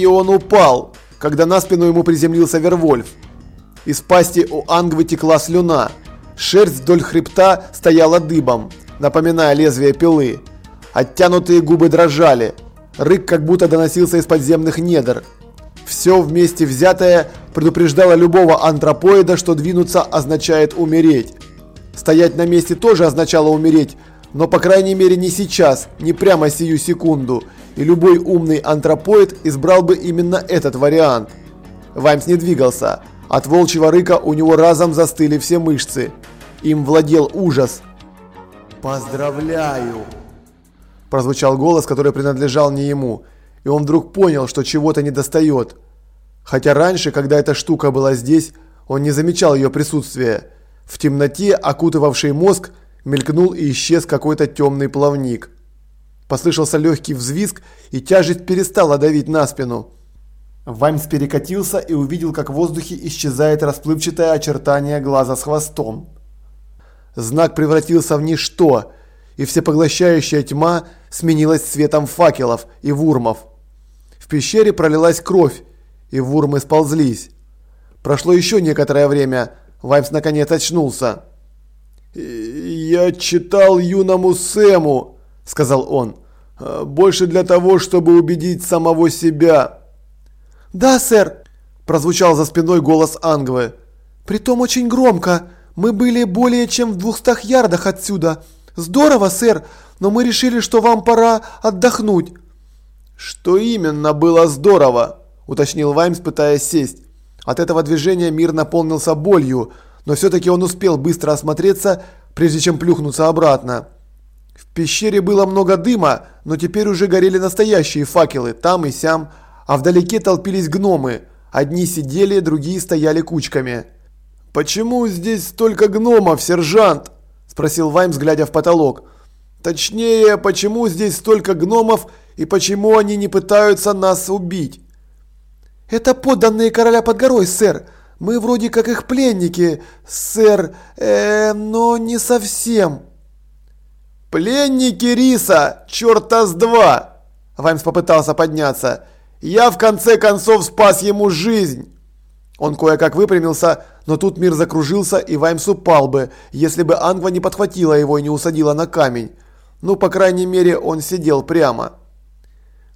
и он упал, когда на спину ему приземлился Вервольф. Из пасти у Ангвы текла слюна. Шерсть вдоль хребта стояла дыбом, напоминая лезвие пилы. Оттянутые губы дрожали. Рык как будто доносился из подземных недр. Все вместе взятое предупреждало любого антропоида, что двинуться означает умереть. Стоять на месте тоже означало умереть, но по крайней мере не сейчас, не прямо сию секунду. И любой умный антропоид избрал бы именно этот вариант. Ваймс не двигался. От волчьего рыка у него разом застыли все мышцы. Им владел ужас. «Поздравляю!» Прозвучал голос, который принадлежал не ему. И он вдруг понял, что чего-то недостает. Хотя раньше, когда эта штука была здесь, он не замечал ее присутствия. В темноте, окутывавшей мозг, мелькнул и исчез какой-то темный плавник. Послышался легкий взвизг, и тяжесть перестала давить на спину. Ваймс перекатился и увидел, как в воздухе исчезает расплывчатое очертание глаза с хвостом. Знак превратился в ничто, и всепоглощающая тьма сменилась цветом факелов и вурмов. В пещере пролилась кровь, и вурмы сползлись. Прошло еще некоторое время, Ваймс наконец очнулся. «Я читал юному Сэму», – сказал он, – «больше для того, чтобы убедить самого себя». «Да, сэр», – прозвучал за спиной голос Ангвы. «Притом очень громко. Мы были более чем в двухстах ярдах отсюда. Здорово, сэр, но мы решили, что вам пора отдохнуть». «Что именно было здорово?» – уточнил Ваймс, пытаясь сесть. От этого движения мир наполнился болью, но все-таки он успел быстро осмотреться, прежде чем плюхнуться обратно. В пещере было много дыма, но теперь уже горели настоящие факелы, там и сям, а вдалеке толпились гномы. Одни сидели, другие стояли кучками. «Почему здесь столько гномов, сержант?» – спросил Ваймс, глядя в потолок. «Точнее, почему здесь столько гномов и почему они не пытаются нас убить?» «Это подданные короля под горой, сэр. Мы вроде как их пленники, сэр, э, но не совсем. Пленники Риса, черта с два! Ваймс попытался подняться. Я в конце концов спас ему жизнь. Он кое-как выпрямился, но тут мир закружился, и Ваймс упал бы, если бы Ангва не подхватила его и не усадила на камень. Ну, по крайней мере, он сидел прямо.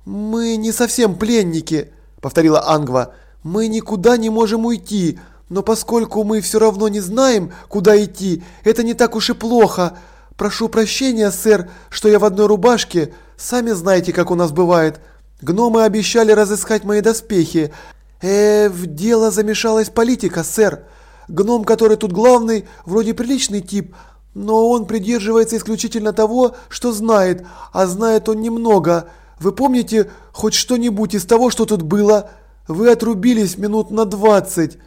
«Мы не совсем пленники», — повторила Ангва. Мы никуда не можем уйти, но поскольку мы все равно не знаем, куда идти, это не так уж и плохо. Прошу прощения, сэр, что я в одной рубашке. Сами знаете, как у нас бывает. Гномы обещали разыскать мои доспехи. Э, в дело замешалась политика, сэр. Гном, который тут главный, вроде приличный тип, но он придерживается исключительно того, что знает, а знает он немного. Вы помните хоть что-нибудь из того, что тут было?» Вы отрубились минут на двадцать.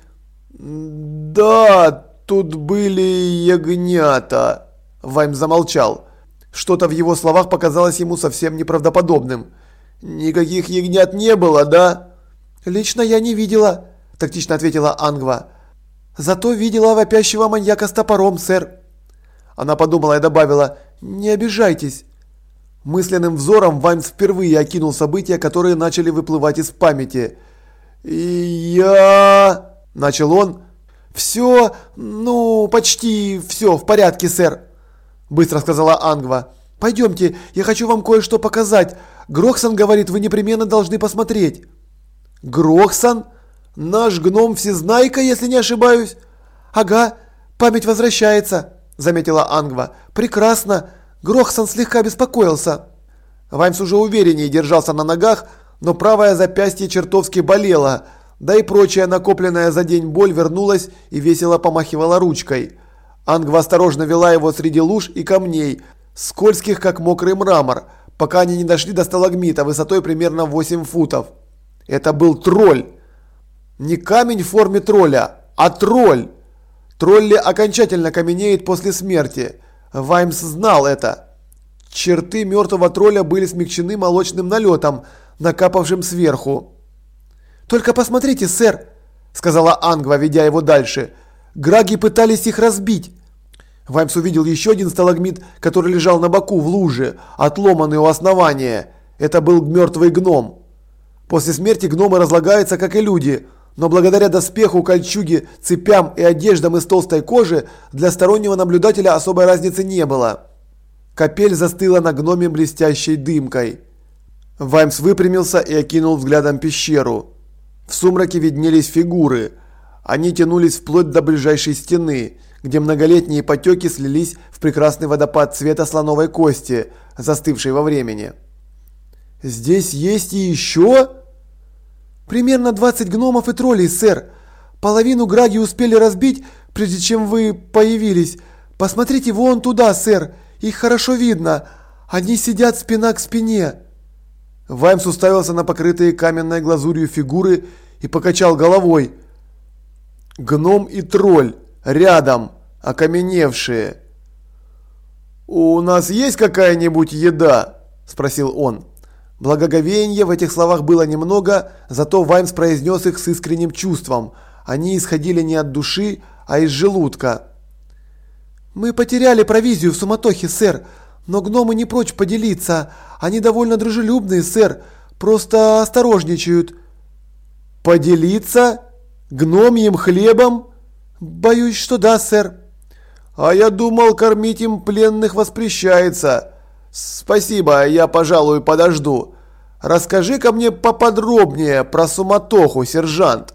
Да, тут были ягнята. Вайм замолчал. Что-то в его словах показалось ему совсем неправдоподобным. Никаких ягнят не было, да? Лично я не видела, тактично ответила Ангва. Зато видела вопящего маньяка с топором, сэр. Она подумала и добавила, не обижайтесь. Мысленным взором Ваймс впервые окинул события, которые начали выплывать из памяти. Я... Начал он. Все, ну, почти все в порядке, сэр. Быстро сказала Ангва. Пойдемте, я хочу вам кое-что показать. Грохсон говорит, вы непременно должны посмотреть. Грохсон? Наш гном всезнайка, если не ошибаюсь? Ага, память возвращается, заметила Ангва. Прекрасно. Грохсон слегка беспокоился. Ваймс уже увереннее держался на ногах, но правое запястье чертовски болело, да и прочая накопленная за день боль вернулась и весело помахивала ручкой. Ангва осторожно вела его среди луж и камней, скользких как мокрый мрамор, пока они не дошли до сталагмита высотой примерно 8 футов. Это был тролль. Не камень в форме тролля, а тролль. Тролли окончательно каменеет после смерти. Ваймс знал это. Черты мертвого тролля были смягчены молочным налетом, накапавшим сверху. «Только посмотрите, сэр!» – сказала Ангва, ведя его дальше. «Граги пытались их разбить!» Ваймс увидел еще один сталагмит, который лежал на боку в луже, отломанный у основания. Это был мертвый гном. После смерти гномы разлагаются, как и люди, но благодаря доспеху, кольчуге, цепям и одеждам из толстой кожи для стороннего наблюдателя особой разницы не было. Капель застыла на гноме блестящей дымкой. Ваймс выпрямился и окинул взглядом пещеру. В сумраке виднелись фигуры. Они тянулись вплоть до ближайшей стены, где многолетние потеки слились в прекрасный водопад цвета слоновой кости, застывшей во времени. «Здесь есть и еще?» «Примерно 20 гномов и троллей, сэр. Половину граги успели разбить, прежде чем вы появились. Посмотрите вон туда, сэр. Их хорошо видно. Они сидят спина к спине». Ваймс уставился на покрытые каменной глазурью фигуры и покачал головой. «Гном и тролль. Рядом. Окаменевшие». «У нас есть какая-нибудь еда?» – спросил он. Благоговения в этих словах было немного, зато Ваймс произнес их с искренним чувством. Они исходили не от души, а из желудка. «Мы потеряли провизию в суматохе, сэр, но гномы не прочь поделиться. Они довольно дружелюбные, сэр, просто осторожничают». «Поделиться? Гномьим хлебом?» «Боюсь, что да, сэр». «А я думал, кормить им пленных воспрещается». «Спасибо, я, пожалуй, подожду. Расскажи-ка мне поподробнее про суматоху, сержант».